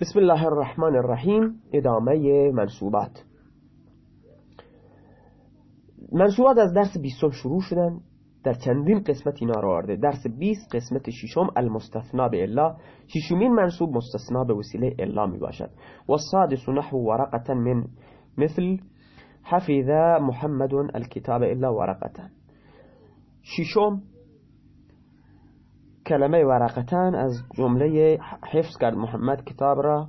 بسم الله الرحمن الرحیم ادامه منصوبات. منصوبات از درس بیستم شروع شدن در چندین قسمت اینا رو آورده. درس 20 قسمت ششم المستثنا به الا. ششمین منصوب مستثنا به وسیله الا می باشد. و السادس نحو ورقه من مثل حفظ محمد الكتاب الا ورقه ششم کلمه ورقتن از جملة حفظ کرد. محمد کتاب را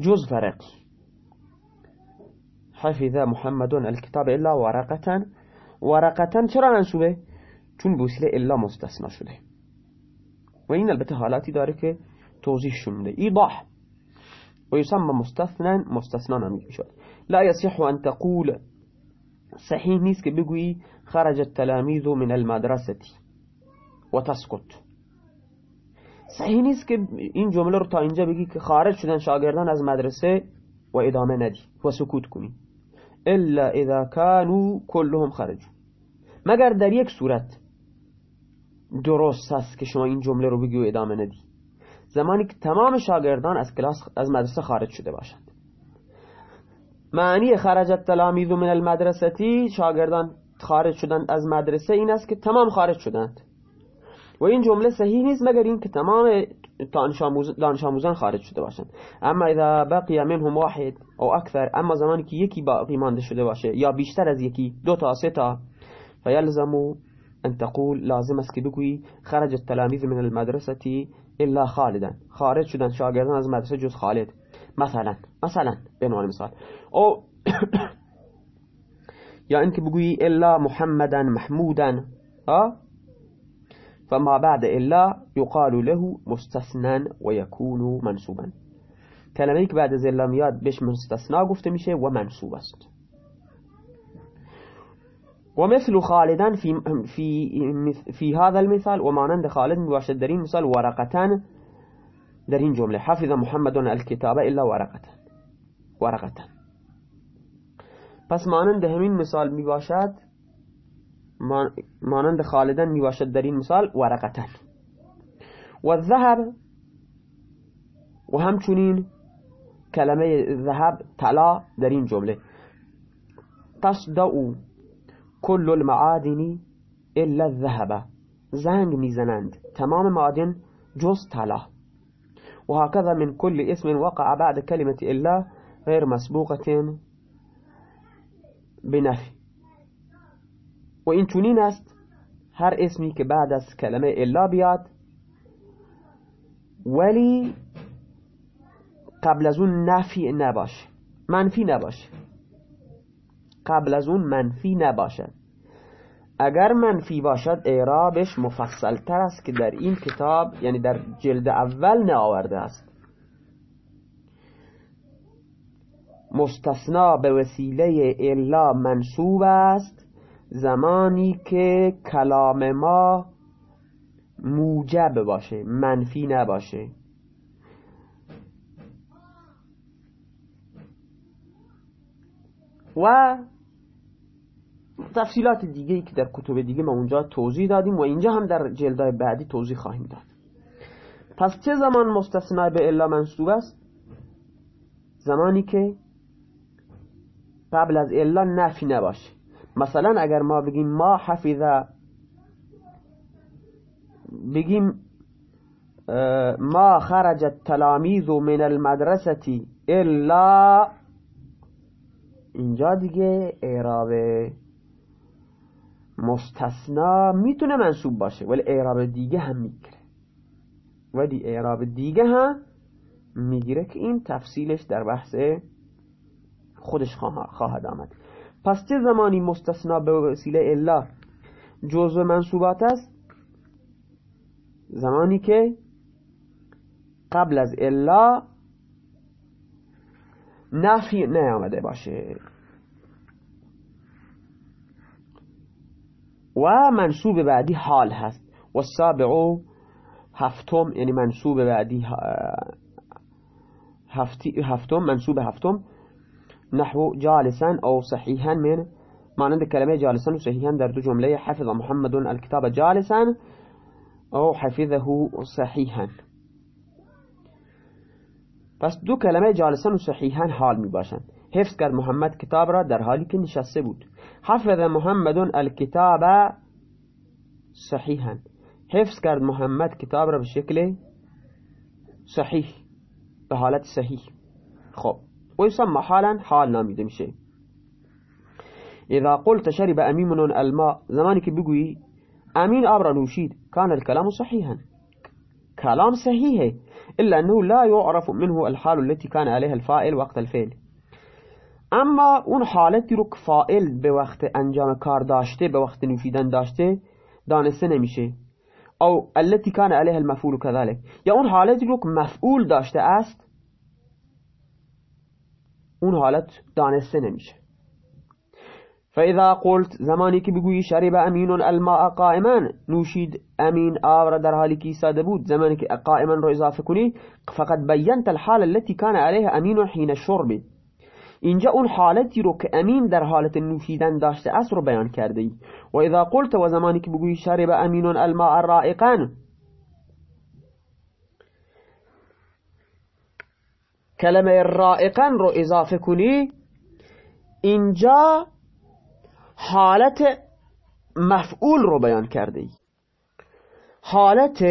جز فرق حفظ محمد الكتاب الا ورقتن ورقتن چرا منصوبه؟ چون بوسیله الا مستثنا شده. و این البته حالاتی داره که توضیح شده ایضاح. و یسمى مستثنا مستثنا نامیده شد لا يصح ان تقول. صحیح نیست که بگویی خرج التلاميذ من المدرسة. و تسکت. صحیح نیست که این جمله رو تا اینجا بگی که خارج شدن شاگردان از مدرسه و ادامه ندی و سکوت کنی. الا اذا كانوا كلهم خرجوا. مگر در یک صورت درست است که شما این جمله رو بگی و ادامه ندی؟ زمانی که تمام شاگردان از کلاس از مدرسه خارج شده باشند. معنی خرجت تلامیذ من المدرستی شاگردان خارج شدند از مدرسه این است که تمام خارج شدند. و این جمله صحیح نیست مگر این که تمام دانش آموزان خارج شده باشند. اما اذا بقی منهم واحد او اکثر اما زمانی که یکی باقی مانده شده باشه یا بیشتر از یکی دو تا سه تا فیلزمو ان تقول لازم است که بگویی خرج التلاميذ من المدرسه الا خالدا. خارج شدن شاگردان از مدرسه جز خالد. مثلا مثلا به عنوان مثال. او یا اینکه بگویی الا محمدا محمودا. فما بعد الا يقال له مستثنا ويكون منصوبا. کلمه که بعد از الا میاد بهش مستثنا گفته میشه و منصوب است. ومثل خالدا في في في هذا المثال ومانند خالد می‌باشد در این مثال ورقتان در این جمله. حفظ محمد الكتاب الا ورقتان. ورقتان. پس مانند همین مثال می‌باشد مانند خالدن میباشد در این مثال ورقتان و الذهب و همچنین کلمه ذهب طلا در این جمله. تصدعو كل المعادن الا الذهب. زنگ میزنند. تمام معادن جز طلا. وهكذا من كل اسم وقع بعد كلمة إلا غير مسبوقة بنفي وإن چنین است هر اسمی که بعد از کلمه الا بیاد ولی قبل از اون نفی نباشه منفی نباشه. قبل از اون منفی نباشد اگر منفی باشد اعرابش مفصل تر است که در این کتاب یعنی در جلد اول نآورده است. مستثنا به وسیله الا منصوب است. زمانی که کلام ما موجب باشه منفی نباشه. و تفصیلات دیگه ای که در کتب دیگه ما اونجا توضیح دادیم و اینجا هم در جلدهای بعدی توضیح خواهیم داد. پس چه زمان مستثنا به الا منصوب است؟ زمانی که قبل از الا نفی نباشه. مثلا اگر ما بگیم ما حفظ بگیم ما خرج التلاميذ من المدرسه الا اینجا دیگه اعراب مستثنا می‌تونه منصوب باشه ولی اعراب دیگه هم می‌گیره. ولی اعراب دیگه هم می‌گیره که این تفصیلش در بحث خودش خواهد آمد. پس چه زمانی مستثنا به وسیله الا؟ جزء منصوبات است؟ زمانی که قبل از الا نفی نیامده باشه. و منصوب بعدی حال هست. و سابعو هفتم یعنی منصوب بعدی هفتم منصوب هفتم نحو جالسا او صحیحا من مانند کلمه جالسا و صحیحا در دو جمله حفظ محمد الكتاب جالسا او حفظه صحیحا. پس دو کلمه جالسن و صحیحا حال می باشند. حفظ کرد محمد کتاب را در حالی که نشسته بود. حفظ محمد الکتاب صحیحا. حفظ کرد محمد کتاب را به شکل صحیح به حالت صحیح. خب. و یسمى حالا حال نامیده میشه اذا قلت شرب امین الماء زمانی که بگویی امین آب را نوشید کان الكلام صحیحا كلام صحيح. إلا أنه لا يعرف منه الحال التي كان عليها الفائل وقت الفعل. اما اون حالتی رو فائل به وقت انجام کار داشته به وقت نوشیدن داشته دانسته نمیشه او التي كان عليها المفعول كذلك. یا اون حالتی رو مفعول داشته است اون حالت دانسته نمیشه فإذا قلت زمانی که بگویی شرب امین الماء قائما نوشید امین آب را در حالی که ایستاده بود زمانی که قائما رو اضافه کنی فقط بینت الحال التي كان عليها امین حين الشرب اینجا اون حالتی رو که امین در حالت نوشیدن داشته است رو بیان کرده ای و اذا قلت و زمانی که بگویی شرب امین الماء رائقا کلمه رائقا رو اضافه کنی اینجا حالت مفعول رو بیان کرده حالت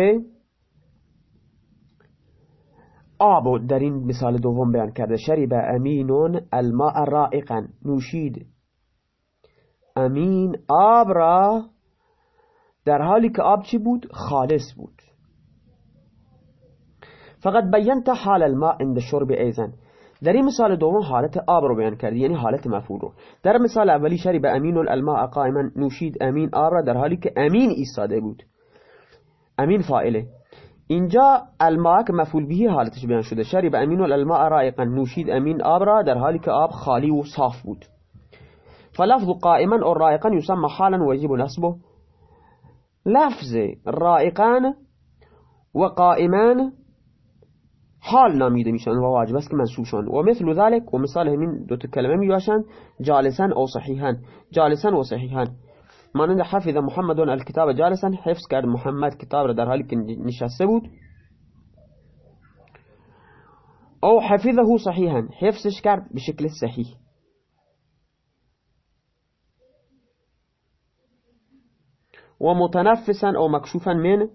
آب در این مثال دوم بیان کرده. شریب امینون الماء رائقا. نوشید. امین آب را در حالی که آب چی بود؟ خالص بود. فقط بینت حال الماء عند شرب ایزن در این مثال دوم حالت آب رو بیان کردی یعنی حالت مفعول رو. در مثال اولی شریب امین الماء قائما نوشید امین آب را در حالی که امین ایستاده بود. امین فائله اینجا الماء که مفعول بهی حالتش بیان شده. شریب امین الماء رائقا نوشید امین آب را در حالی که آب خالی و صاف بود. فلفظ قائما أو رائقا يسمى حالا ويجب نصبه. لفظ رائقا و قائما حال نامیده میشن و واجب است که منصوب شن و مثل ذلك و مثال همین دو تا کلمه می باشند جالسا او صحیحا. جالسا و صحیحا. مانند حفظ محمد الکتاب جالسا حفظ کرد محمد کتاب را در حالی که نشسته بود. او حفظه صحیحا حفظش کرد به شکل صحیح. و متنفسا او مکشوفا من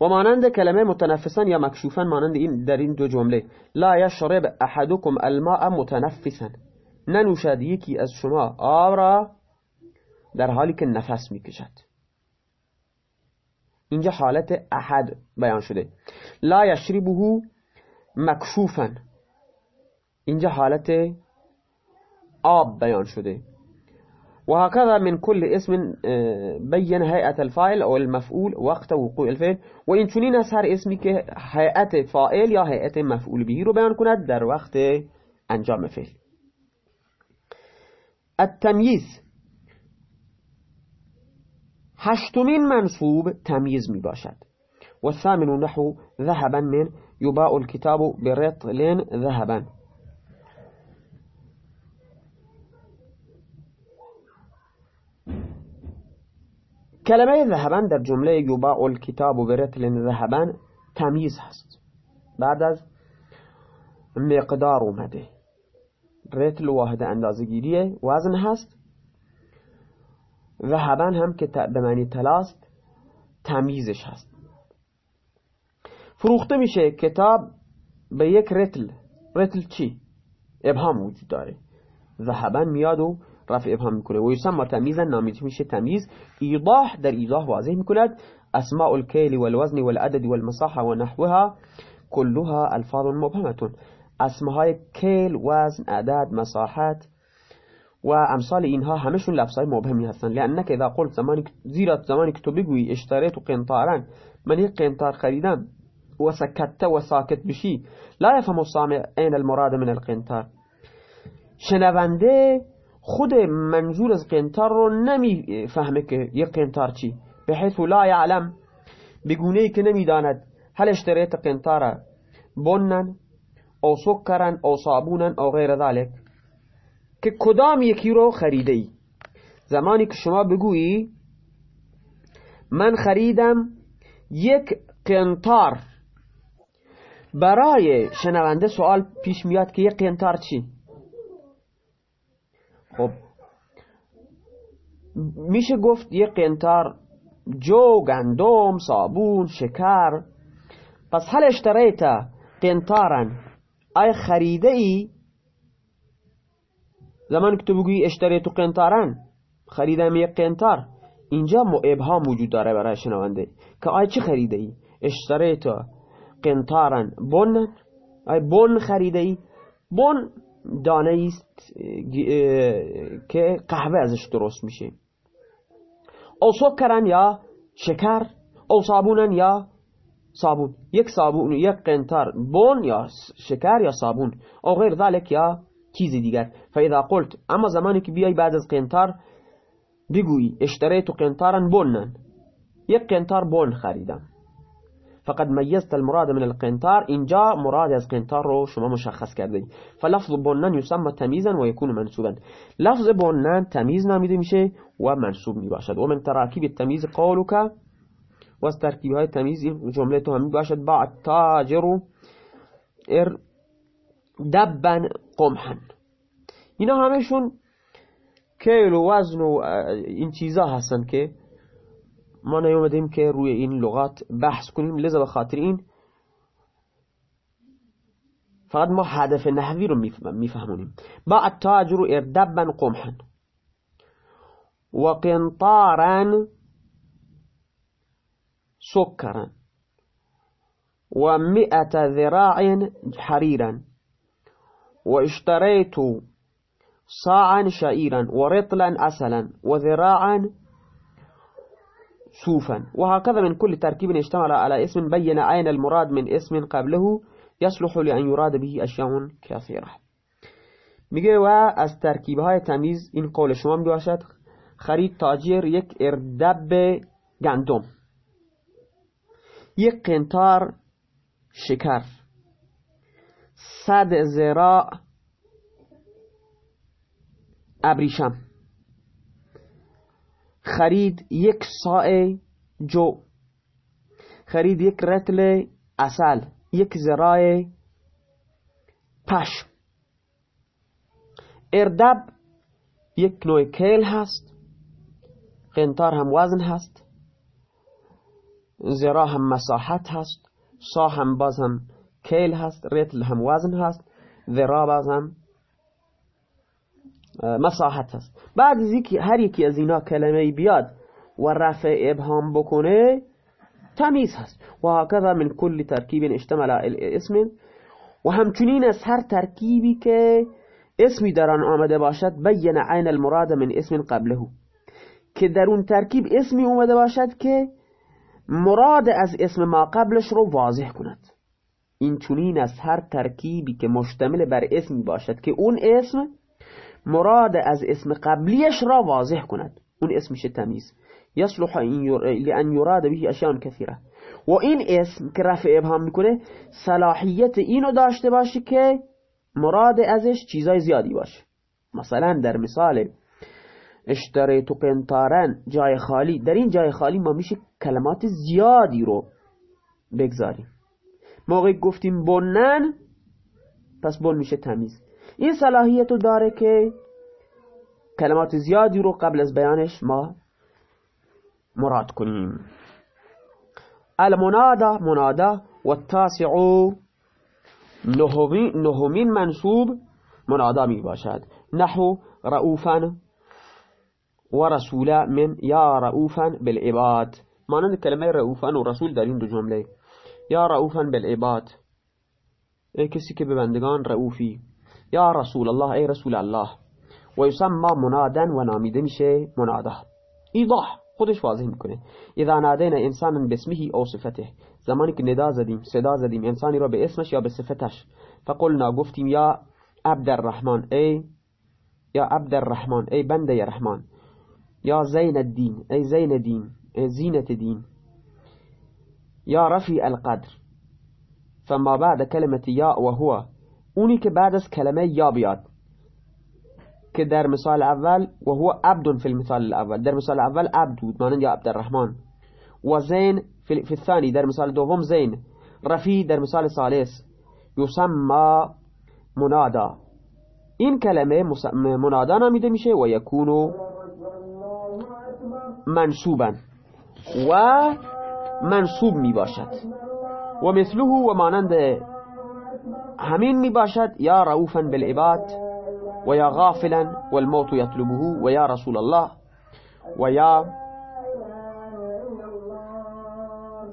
و مانند کلمه متنفسا یا مکشوفا مانند این در این دو جمله لا یشرب احدکم الماء متنفسا. ننوشد یکی از شما آب را در حالی که نفس می‌کشد. اینجا حالت احد بیان شده. لا یشربه مکشوفا. اینجا حالت آب بیان شده. وهكذا من كل اسم بين هيئة الفاعل أو المفعول وقت وقوع الفعل. وإن هر اسمی که هيئت فاعل یا هيئت مفعول به رو بیان کند در وقت انجام فعل. التمییز هشتمین منصوب تمییز می باشد. نحو ذهبا من يباع الكتاب برطل ذهبا. کلمه ذهبن در جمله یباع الکتاب و برتل ذهبن تمیز هست. بعد از مقدار اومده. رتل واحد اندازگیری وزن هست. ذهبن هم که به معنی تلاست تمیزش هست. فروخته میشه. کتاب به یک رتل. رتل چی؟ ابهام وجود داره. ذهبن میاد و رفع ابهام میکنه. و یسمى تمیزا نامیده میشه تمیز. ایضاح در ایضاح واضح میکند. اسماء الكيل والوزن والعدد والمصاحة ونحوها كلها الفاظ مبهمة اسمهای کیل وزن عدد مساحت و امثال اینها همشون لفظای مبهمی هستن. لانك اذا قلت زمانی زیرا زمانی که تو بگویی اشتریت قنطارا من یک قنطار خریدم و سکت و ساکت بشی لا يفهم السامع این المراد من القنطار. شنونده خود منظور از قنطار رو نمی‌فهمه که یک قنطار چی. به حیث لا یعلم بگونه که نمی‌داند. هل اشتریت قنطار بنن او سکرن او صابونن او غیر ذلك که کدام یکی رو خریده ای؟ زمانی که شما بگویی من خریدم یک قنطار برای شنونده سوال پیش میاد که یه قنتار چی؟ خب میشه گفت یه قنتار جو گندم صابون شکر. پس هل اشتریت قنتارا آیا خریده ای زمان که تو بگویی اشتریتو قنتارن خریدم یک قنتار. اینجا ابهام وجود داره برای شنونده. که آیا چی خریده ای اشتریتو قنتارن. بن؟ آیا بن خریده ای بن دانه است که قهوه ازش درست میشه. او سکرن یا شکر او صابونن یا صابون. یک صابون یک قنتار بون یا شکر یا صابون. او غیر ذلك یا چیز دیگر. فاذا قلت اما زمانی که بیای بعد از قنتار بگویی اشتریت قنتارا بونن. یک قنتار بون خریدم. فقد میزت المراد من القنطار. اینجا مراد از قنطار رو شما مشخص کرده فلفظ بنن یسمى تمیزا و یکون منصوبا لفظ بنن تمیز نامیده میشه و منصوب می باشد و من تراکیب التمیز قولك و از ترکیب های تمیز جمله تو هم باشد با تاجر ار دبن قمحن اینا همشون کیل و وزن و این چیزا هستن که ما نیومدیم که روی این لغات بحث کنیم لذا به خاطر این فقط ما هدف نحوی رو میفهمونیم. با التاجر اردبا قمحا وقنطارا سكرا ومئة ذراع حريرا واشتريت صاعا شعيرا ورطلا أسلا وذراعا صوفا وهكذا من كل تركيب اشتمل على اسم بين أين المراد من اسم قبله يصلح لأن يراد به أشياء كثيرة. میگه و از ترکیب های تمیز این قول شما باشد خرید تاجر یک اردب گندم یک قنتار شکر صد زراع ابریشم. خرید یک ساعه جو. خرید یک رتل اصل یک زراع پشم. اردب یک نوع کیل هست قنتار هم وزن هست زرا هم مساحت هست سا هم باز هم کیل هست رتل هم وزن هست ذرا باز مساحت هست. بعد از هر یکی از اینا کلمه بیاد و رفع ابهام بکنه تمیز هست. و هکذا من کل ترکیب اشتمل اسم. و همچنین از هر ترکیبی که اسمی در آن آمده باشد بین عین المراد من اسم قبله. که در اون ترکیب اسمی اومده باشد که مراد از اسم ما قبلش رو واضح کند. این چنین از هر ترکیبی که مشتمل بر اسمی باشد که اون اسم مراد از اسم قبلیش را واضح کند. اون اسمش تمیز. یصلح لان یراد به اشیاء کثیره. و این اسم که رفع ابهام می‌کنه صلاحیت اینو داشته باشه که مراد ازش چیزای زیادی باشه. مثلا در مثال اشتریتو قنطارن جای خالی. در این جای خالی ما میشه کلمات زیادی رو بگذاریم. موقع گفتیم بنن پس بن میشه تمیز. این صلاحیت رو داره که کلمات زیادی رو قبل از بیانش ما مراد کنیم. المنادا منادا و التاسع نهمین منصوب منادا می باشد. نحو رؤوفا و رسولا من یا رؤوفا بالعباد. مانند کلمه رؤوفا و رسول در این دو جمله. یا رؤوفا بالعباد. ای کسی که به بندگان رؤوفی. یا رسول الله ای رسول الله. و یسمى منادن و نامیده میشه منادا ایضاح خودش واضح میکنه. إذا نادینا انسانا باسمه أو صفته. زمانی که ندا زدیم صدا زدیم انسانی را به اسمش یا به صفتش. فقلنا گفتیم یا عبد الرحمن ای یا عبد الرحمن ای بنده رحمان. یا زین الدین ای زین الدین ای زینت دین. یا رفی القدر. فما بعد کلمة یا و هو. اونی که بعد از کلمه یا بیاد. که در مثال اول و هو عبد فی المثال الاول. در مثال اول عبد بود مانند یا عبد الرحمن و زین فی الثانی. در مثال دوم زین. رفی در مثال ثالث. یسمى منادا. این کلمه منادا نامیده میشه و یکونو منصوبا. و منصوب می باشد و مثله و مانند همین می باشد یا رؤوفا بالعباد و یا غافلا والموت يطلبه و یا رسول الله و یا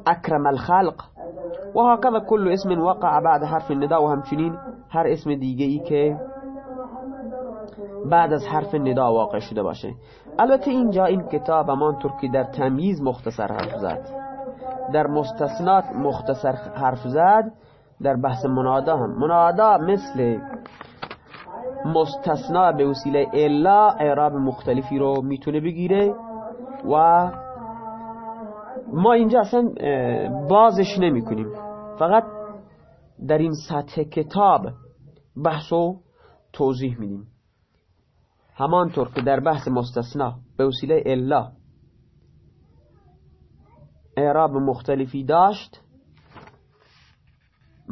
اکرم الخلق. و هكذا كل اسم وقع بعد حرف النداء و همچنین هر اسم دیگه ای که بعد از حرف ندا واقع شده باشه. البته اینجا این کتاب همانطور که در تمیز مختصر حرف زد. در مستثنات مختصر حرف زد. در بحث منادا هم. منادا مثل مستثنا به وسیله الا اعراب مختلفی رو می‌تونه بگیره و ما اینجا اصلا بازش نمی کنیم فقط در این سطح کتاب بحث و توضیح میدیم. همانطور که در بحث مستثنا به وسیله الا اعراب مختلفی داشت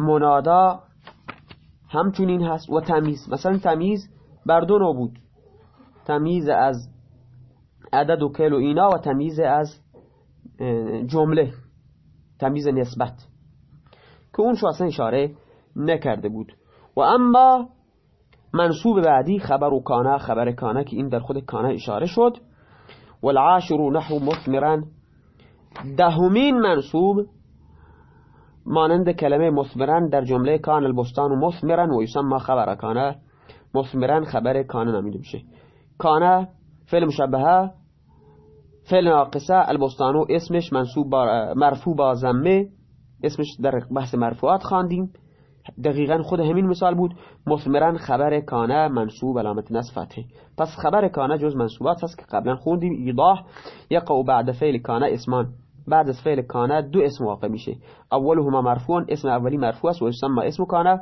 منادا همچنین هست. و تمیز. مثلا تمیز بر دو نوع بود. تمیز از عدد و کل و اینا و تمیز از جمله. تمیز نسبت. که اون شو اصلا اشاره نکرده بود. و اما منصوب بعدی خبر و کانه خبر کانه که این در خود کانه اشاره شد. والعاشر نحو مثمرا دهمین منصوب مانند کلمه مثمرا در جمله کان البستان و مثمرا و یسمى خبر کانه مثمرا خبر کانه نامیده میشه. کانه فعل مشبهه فعل ناقصه البستانو اسمش منصوب با مرفوع با زمه اسمش در بحث مرفوعات خواندیم. دقیقا خود همین مثال بود. مثمرا خبر کانه منصوب علامت نصب فتحه پس خبر کانه جز منصوبات هست که قبلا خوندیم. ایضاح یقع بعد فعل کانه اسمان. بعد از فعل کانه دو اسم واقع میشه. اولهما مرفوع اسم اولی مرفوع است و یسمى اسم کانه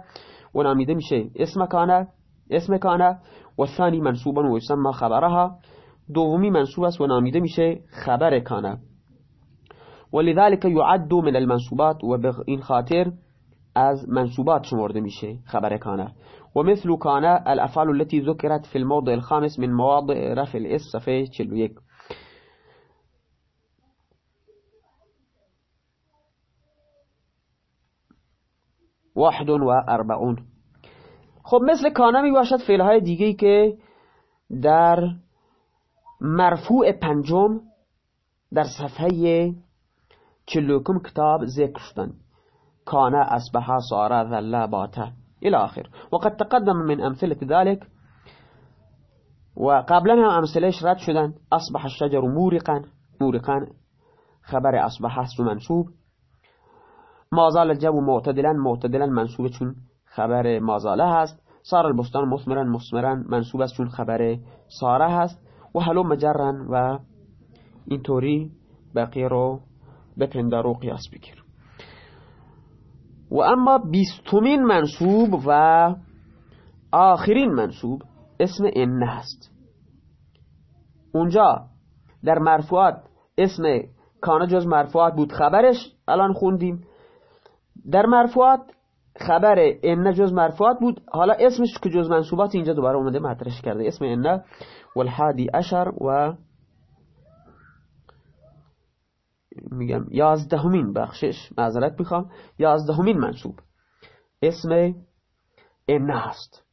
و نامیده میشه اسم کانه اسم کانه و ثانی منصوبا و یسمى خبرها. دومی منصوب است و نامیده میشه خبر کانه ولذلك يعد من المنصوبات و به این خاطر از منصوبات شمرده میشه خبر کانه و مثل کانه الافعال التي ذكرت في الموضع الخامس من مواضع رفع الاس صفحه 41 واحد و اربعون. خب مثل کانه می باشد فعلهای دیگه که در مرفوع پنجم در صفحه چلوکم کتاب ذکر شدن. كان أصبح صار ذل بات إلى آخر. وقد تقدم من أمثلة ذلك. وقبلنا أمثلة رد شدن. أصبح الشجر مورقا. مورقا خبر أصبح اسم منصوب ما زال الجو معتدلا معتدلا منصوب چون خبر ما زاله هست. صار البستان مثمرا مثمرا منصوب است چون خبر ساره هست. و هلو مجرا و اینطوری بقیه رو بپندار و قیاس بگیر. و اما بیستمین منصوب و آخرین منصوب اسم ان هست اونجا در مرفوعات اسم کانه جز مرفوعات بود. خبرش الان خوندیم. در مرفوعات خبر ان جز مرفوعات بود. حالا اسمش که جز منصوبات اینجا دوباره اومده مطرحش کرده. اسم ان والحادی اشر و میگم یازدهمین بخشش معذرت می‌خوام. یازدهمین منصوب. اسم ان هست.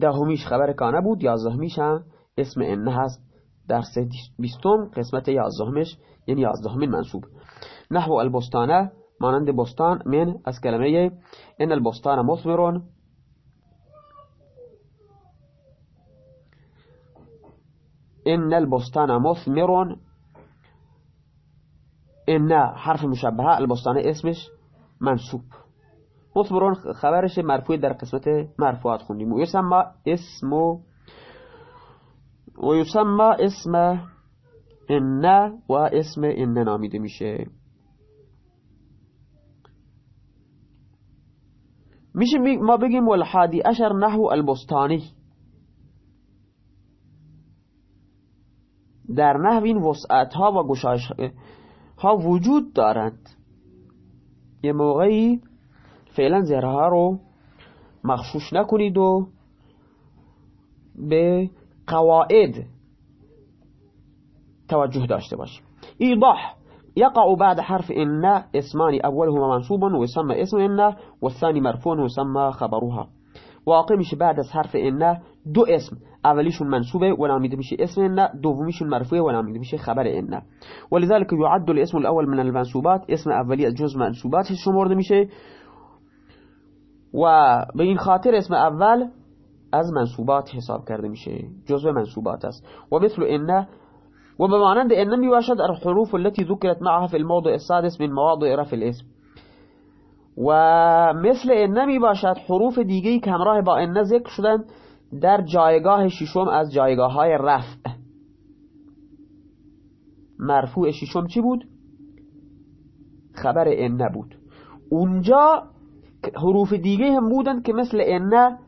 دهمیش خبر کانه بود. یازدهمیش هم اسم ان هست. درس بیستم قسمت یازدهمش یعنی یازدهمین منصوب. نحو البستانه مانند بستان من از کلمه ان البستان مثمرون ان البستان مثمرون ان حرف مشبهه البستانه اسمش منصوب. مثمرون خبرش مرفوع در قسمت مرفوعات خوندیم. و یسمى اسم و یسمى اسم ان و اسم ان نامیده میشه. میشه ما بگیم والحادی اشر نحو البستانی. در نحو این وسعت ها و گشایش ها وجود دارند. یه موقعی فعلا زهرها رو مخشوش نکنید و به قواعد توجه داشته باشید ایضاح يقع بعد حرف إن اسمان أولهما منصوبا ويسمى اسم إن والثاني مرفوع ويسمى خبرها. واقع میشه بعد از حرف ان دو اسم. اولیشون منصوبه و نامیده میشه اسم ان دومیشون مرفوعه و نامیده میشه خبر ان. ولذلك يعد الاسم الأول من المنصوبات. اسم اولی از جزء منصوبات شمرده میشه. و به این خاطر اسم اول از منصوبات حساب کرده میشه. جزء منصوبات است. و مثل ان و بمعنى ان میباشد الحروف التي ذكرت معها في الموضع السادس من مواضع رفع الاسم. و مثل ان می باشد حروف دیگه که همراه با ان ذکر شدن در جایگاه ششم از جایگاه های رفع. مرفوع ششم چی بود؟ خبر ان بود اونجا حروف دیگه هم بودن که مثل ان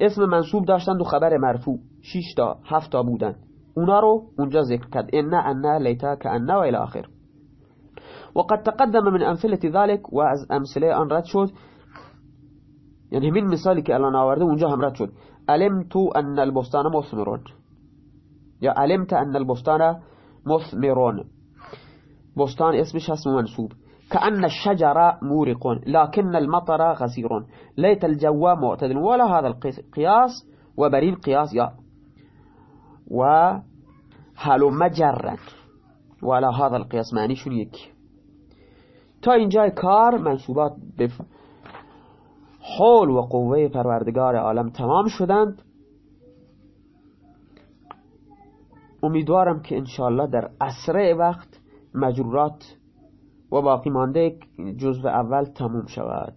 اسم منصوب داشتند و خبر مرفوع. 6 تا 7 تا بودن. اونا رو اونجا ذکر کرد. ان ان لیتا که ان و الى آخر. وقد تقدم من أمثلة ذلك وأز أمثلة أن رد شد يعني من مثالي كألان آورده اونجا هم رد شد علمت أن البستان مثمرون. يا علمت أن البستان مثمرون. بستان اسمش اسم منسوب. كأن الشجر مورق لكن المطر غزير. ليت الجو معتدل ولا هذا القياس وبرين قياس يا. وهل مجرا. ولا هذا القياس معنی شو يكي تا اینجای کار منصوبات به حول و قوه پروردگار عالم تمام شدند. امیدوارم که انشالله در اسرع وقت مجرورات و باقی مانده جزء اول تموم شود.